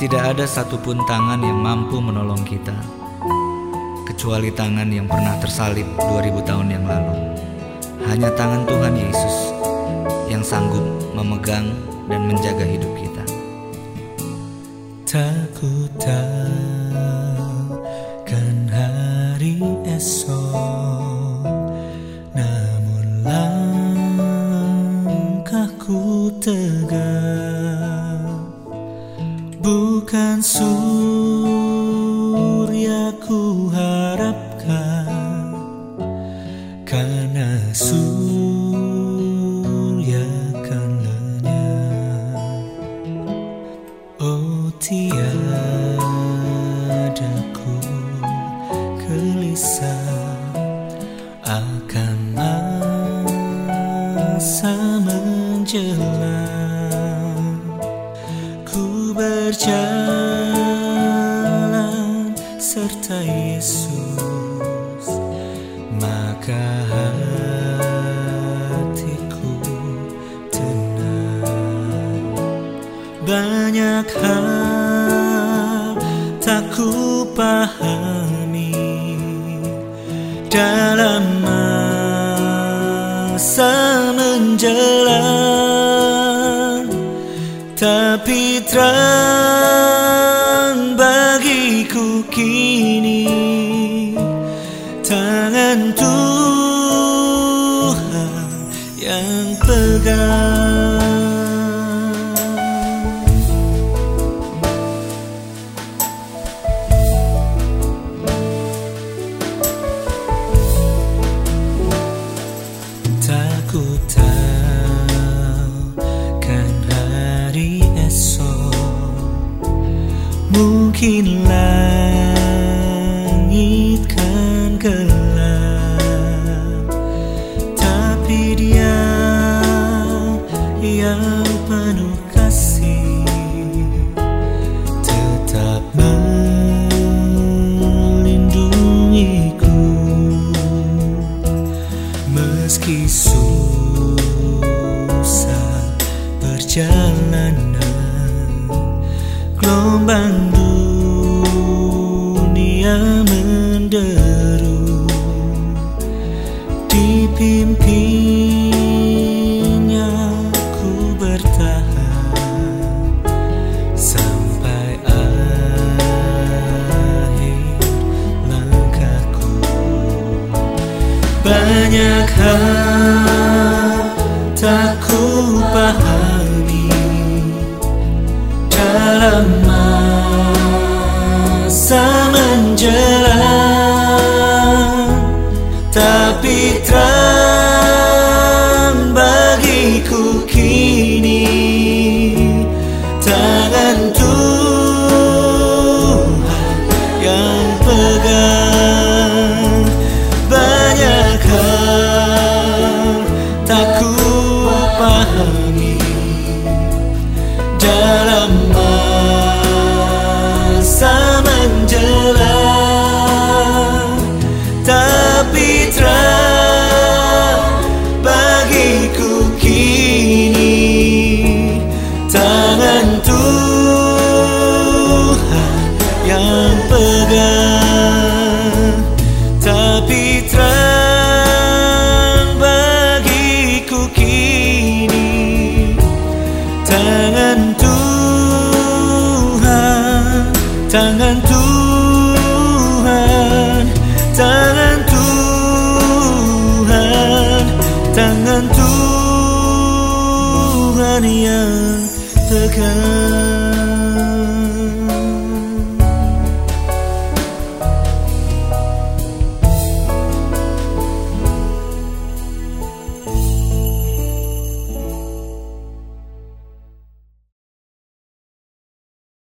Tidak ada satupun tangan yang mampu menolong kita Kecuali tangan yang pernah tersalib 2000 tahun yang lalu. Hanya tangan Tuhan Yesus Yang sanggup memegang dan menjaga hidup kita Bukan surya ku harapkan Karena surya kan lenyap Oh tiada ku gelisah akan masa menjelang ku berjalan banyak hal tak ku pahami dalam masa menjelang. Tapi terang bagiku kini tangan Tuhan yang pegang Mungkin langit kan gelap Tapi dia yang penuh kasih. Tetap melindungiku Meski susah perjalanan Gelombang dunia menderu Dipimpinnya ku bertahan Sampai akhir langkahku. Banyak hal tak ku pahami dalam masa yang pegang